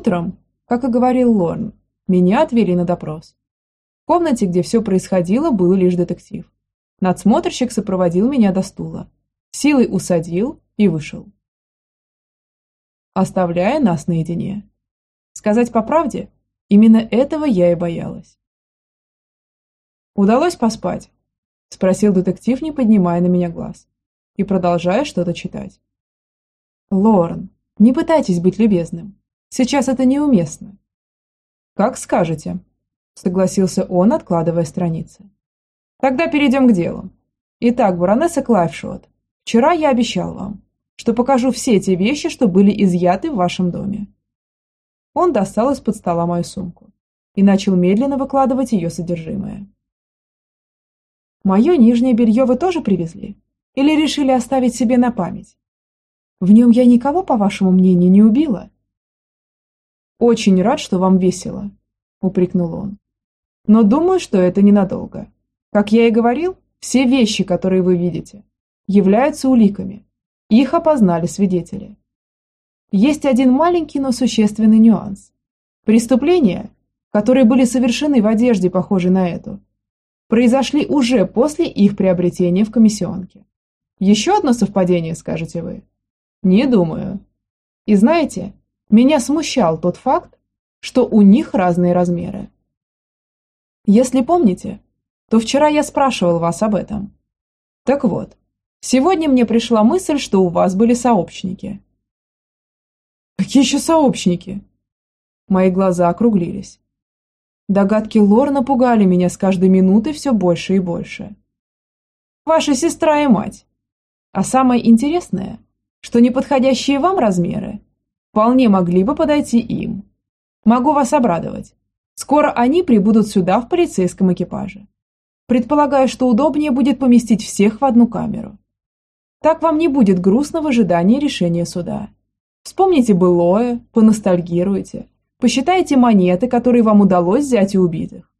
Утром, как и говорил Лорн, меня отвели на допрос. В комнате, где все происходило, был лишь детектив. Надсмотрщик сопроводил меня до стула, силой усадил и вышел. Оставляя нас наедине. Сказать по правде, именно этого я и боялась. «Удалось поспать?» – спросил детектив, не поднимая на меня глаз и продолжая что-то читать. «Лорен, не пытайтесь быть любезным. Сейчас это неуместно». «Как скажете», – согласился он, откладывая страницы. «Тогда перейдем к делу. Итак, баронесса Клайфшот, вчера я обещал вам, что покажу все те вещи, что были изъяты в вашем доме. Он достал из-под стола мою сумку и начал медленно выкладывать ее содержимое. «Мое нижнее белье вы тоже привезли? Или решили оставить себе на память? В нем я никого, по вашему мнению, не убила?» «Очень рад, что вам весело», – упрекнул он. «Но думаю, что это ненадолго. Как я и говорил, все вещи, которые вы видите, являются уликами. Их опознали свидетели. Есть один маленький, но существенный нюанс. Преступления, которые были совершены в одежде, похожей на эту, произошли уже после их приобретения в комиссионке. Еще одно совпадение, скажете вы? Не думаю. И знаете, меня смущал тот факт, что у них разные размеры. Если помните, то вчера я спрашивал вас об этом. Так вот, сегодня мне пришла мысль, что у вас были сообщники – Какие еще сообщники? Мои глаза округлились. Догадки Лор напугали меня с каждой минутой все больше и больше. Ваша сестра и мать. А самое интересное, что неподходящие вам размеры вполне могли бы подойти им. Могу вас обрадовать. Скоро они прибудут сюда в полицейском экипаже. Предполагаю, что удобнее будет поместить всех в одну камеру. Так вам не будет грустного ожидания решения суда. Вспомните былое, поностальгируйте, посчитайте монеты, которые вам удалось взять у убитых.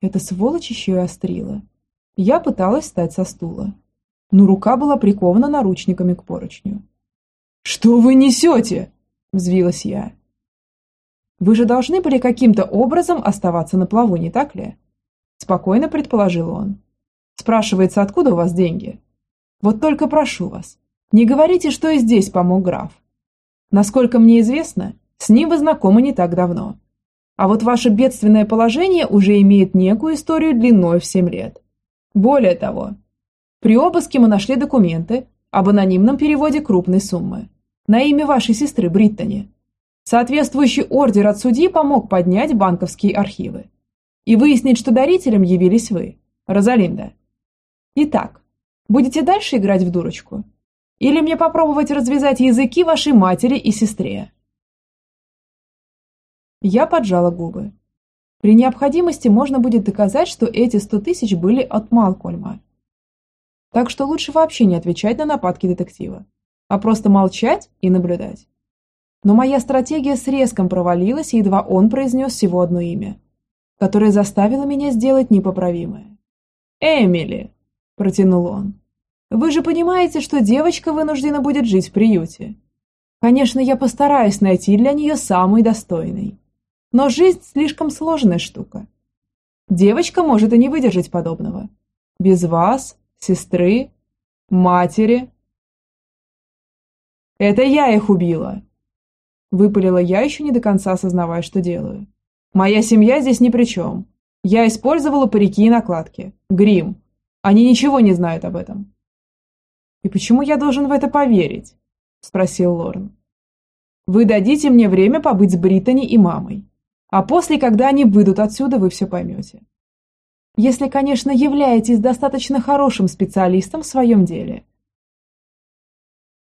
Эта сволочь еще и острила. Я пыталась встать со стула, но рука была прикована наручниками к поручню. «Что вы несете?» – взвилась я. «Вы же должны были каким-то образом оставаться на плаву, не так ли?» Спокойно предположил он. «Спрашивается, откуда у вас деньги? Вот только прошу вас, не говорите, что и здесь помог граф. Насколько мне известно, с ним вы знакомы не так давно. А вот ваше бедственное положение уже имеет некую историю длиной в семь лет. Более того, при обыске мы нашли документы об анонимном переводе крупной суммы на имя вашей сестры Бриттани. Соответствующий ордер от судьи помог поднять банковские архивы и выяснить, что дарителем явились вы, Розалинда. Итак, будете дальше играть в дурочку? Или мне попробовать развязать языки вашей матери и сестре?» Я поджала губы. При необходимости можно будет доказать, что эти сто тысяч были от Малкольма. Так что лучше вообще не отвечать на нападки детектива, а просто молчать и наблюдать. Но моя стратегия с резком провалилась, едва он произнес всего одно имя, которое заставило меня сделать непоправимое. «Эмили!» – протянул он. Вы же понимаете, что девочка вынуждена будет жить в приюте. Конечно, я постараюсь найти для нее самый достойный. Но жизнь слишком сложная штука. Девочка может и не выдержать подобного. Без вас, сестры, матери. Это я их убила. Выпалила я, еще не до конца осознавая, что делаю. Моя семья здесь ни при чем. Я использовала парики и накладки. Грим. Они ничего не знают об этом. «И почему я должен в это поверить?» – спросил Лорен. «Вы дадите мне время побыть с Британи и мамой, а после, когда они выйдут отсюда, вы все поймете. Если, конечно, являетесь достаточно хорошим специалистом в своем деле.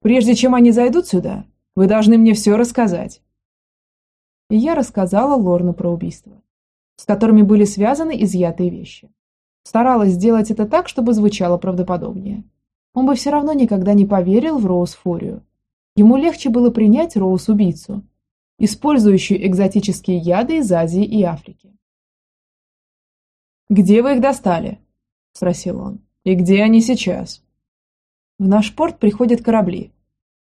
Прежде чем они зайдут сюда, вы должны мне все рассказать». И я рассказала Лорну про убийства, с которыми были связаны изъятые вещи. Старалась сделать это так, чтобы звучало правдоподобнее он бы все равно никогда не поверил в Роуз Фурию. Ему легче было принять Роуз-убийцу, использующую экзотические яды из Азии и Африки. «Где вы их достали?» – спросил он. «И где они сейчас?» В наш порт приходят корабли,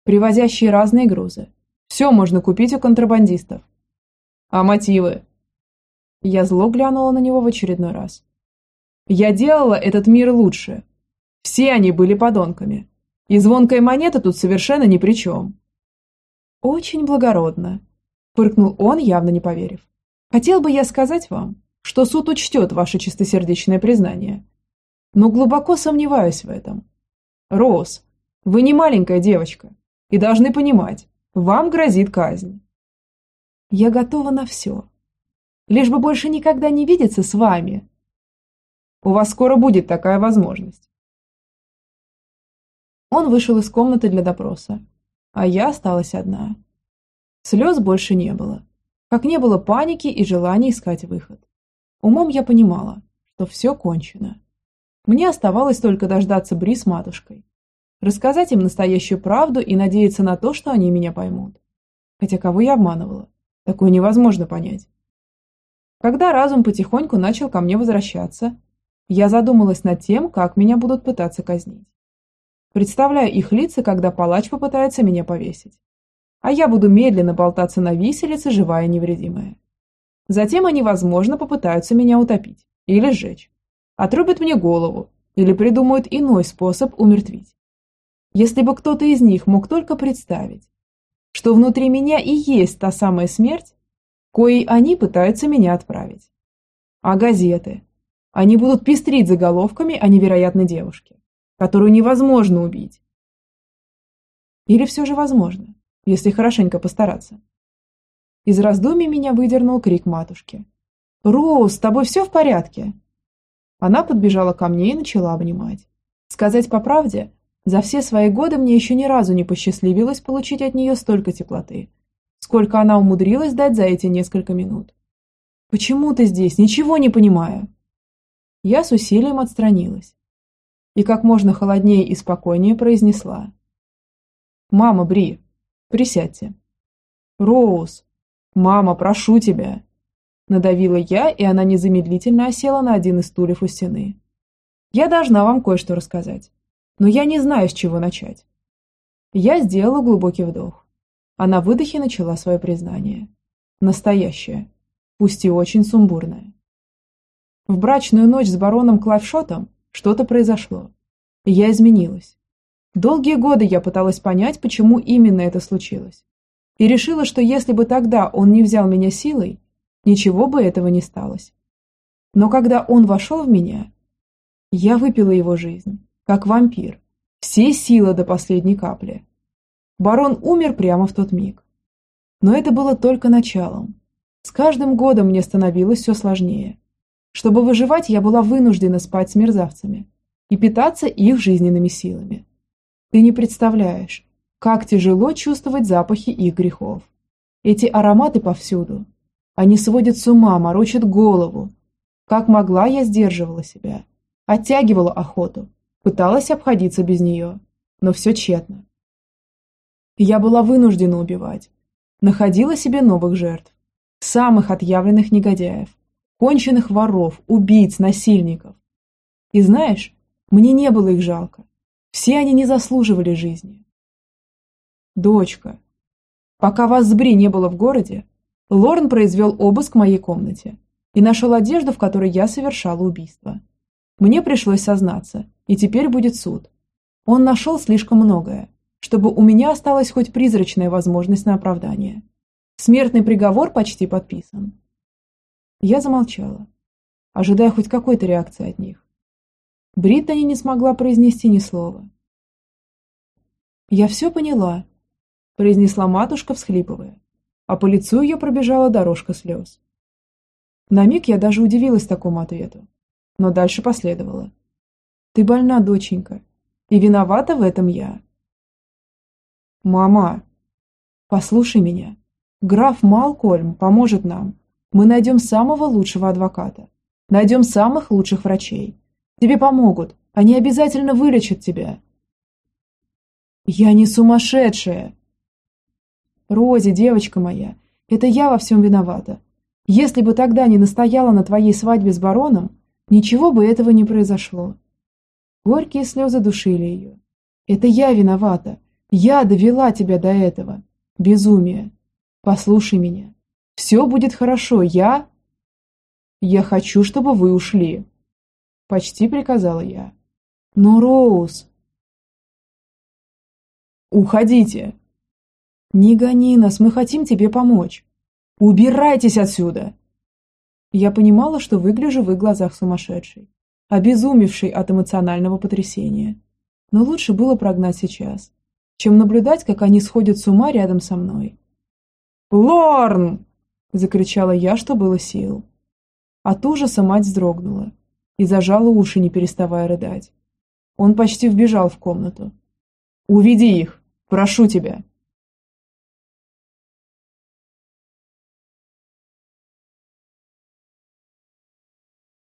привозящие разные грузы. Все можно купить у контрабандистов. А мотивы? Я зло глянула на него в очередной раз. Я делала этот мир лучше. Все они были подонками. И звонкая монета тут совершенно ни при чем. Очень благородно, фыркнул он, явно не поверив. Хотел бы я сказать вам, что суд учтет ваше чистосердечное признание. Но глубоко сомневаюсь в этом. Роуз, вы не маленькая девочка и должны понимать, вам грозит казнь. Я готова на все. Лишь бы больше никогда не видеться с вами. У вас скоро будет такая возможность. Он вышел из комнаты для допроса, а я осталась одна. Слез больше не было, как не было паники и желания искать выход. Умом я понимала, что все кончено. Мне оставалось только дождаться Бри с матушкой, рассказать им настоящую правду и надеяться на то, что они меня поймут. Хотя кого я обманывала? Такое невозможно понять. Когда разум потихоньку начал ко мне возвращаться, я задумалась над тем, как меня будут пытаться казнить. Представляю их лица, когда палач попытается меня повесить. А я буду медленно болтаться на виселице, живая и невредимая. Затем они, возможно, попытаются меня утопить или сжечь. Отрубят мне голову или придумают иной способ умертвить. Если бы кто-то из них мог только представить, что внутри меня и есть та самая смерть, коей они пытаются меня отправить. А газеты? Они будут пестрить заголовками о невероятной девушке, которую невозможно убить. Или все же возможно, если хорошенько постараться. Из раздумий меня выдернул крик матушки. «Роуз, с тобой все в порядке?» Она подбежала ко мне и начала обнимать. Сказать по правде, за все свои годы мне еще ни разу не посчастливилось получить от нее столько теплоты, сколько она умудрилась дать за эти несколько минут. «Почему ты здесь? Ничего не понимаю!» Я с усилием отстранилась и как можно холоднее и спокойнее произнесла. «Мама, Бри, присядьте». «Роуз, мама, прошу тебя!» Надавила я, и она незамедлительно осела на один из стульев у стены. «Я должна вам кое-что рассказать но я не знаю, с чего начать. Я сделала глубокий вдох. А на выдохе начала свое признание. Настоящее, пусть и очень сумбурное. В брачную ночь с бароном Клавшотом что-то произошло. И я изменилась. Долгие годы я пыталась понять, почему именно это случилось. И решила, что если бы тогда он не взял меня силой, ничего бы этого не сталось. Но когда он вошел в меня, я выпила его жизнь как вампир. Все силы до последней капли. Барон умер прямо в тот миг. Но это было только началом. С каждым годом мне становилось все сложнее. Чтобы выживать, я была вынуждена спать с мерзавцами и питаться их жизненными силами. Ты не представляешь, как тяжело чувствовать запахи их грехов. Эти ароматы повсюду. Они сводят с ума, морочат голову. Как могла, я сдерживала себя. Оттягивала охоту, Пыталась обходиться без нее, но все тщетно. Я была вынуждена убивать. Находила себе новых жертв. Самых отъявленных негодяев. Конченых воров, убийц, насильников. И знаешь, мне не было их жалко. Все они не заслуживали жизни. Дочка. Пока вас с Бри не было в городе, Лорн произвел обыск в моей комнате и нашел одежду, в которой я совершала убийство. Мне пришлось сознаться, и теперь будет суд. Он нашел слишком многое, чтобы у меня осталась хоть призрачная возможность на оправдание. Смертный приговор почти подписан. Я замолчала, ожидая хоть какой-то реакции от них. Бриттани не смогла произнести ни слова. «Я все поняла», – произнесла матушка, всхлипывая, а по лицу ее пробежала дорожка слез. На миг я даже удивилась такому ответу но дальше последовало. «Ты больна, доченька, и виновата в этом я». «Мама, послушай меня. Граф Малкольм поможет нам. Мы найдем самого лучшего адвоката. Найдем самых лучших врачей. Тебе помогут. Они обязательно вылечат тебя». «Я не сумасшедшая!» «Рози, девочка моя, это я во всем виновата. Если бы тогда не настояла на твоей свадьбе с бароном, Ничего бы этого не произошло. Горькие слезы душили ее. Это я виновата. Я довела тебя до этого. Безумие. Послушай меня. Все будет хорошо, я... Я хочу, чтобы вы ушли. Почти приказала я. Но, Роуз... Уходите. Не гони нас, мы хотим тебе помочь. Убирайтесь отсюда. Я понимала, что выгляжу в их глазах сумасшедшей, обезумевшей от эмоционального потрясения. Но лучше было прогнать сейчас, чем наблюдать, как они сходят с ума рядом со мной. «Лорн!» – закричала я, что было сил. От ужаса мать вздрогнула и зажала уши, не переставая рыдать. Он почти вбежал в комнату. «Уведи их! Прошу тебя!»